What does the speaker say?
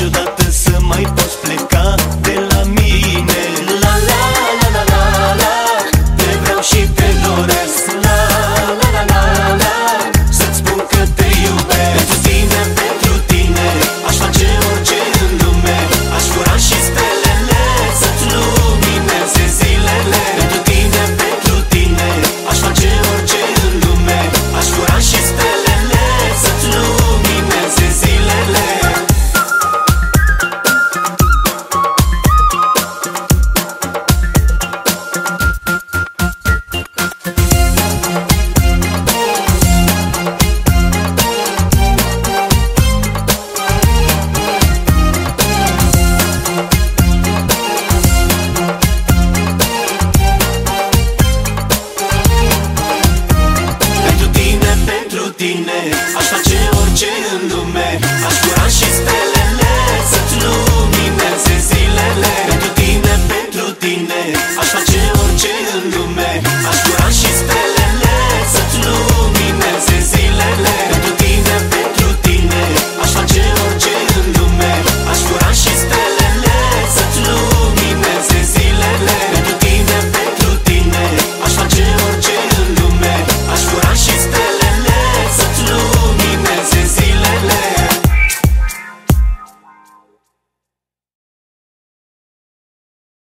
주던 사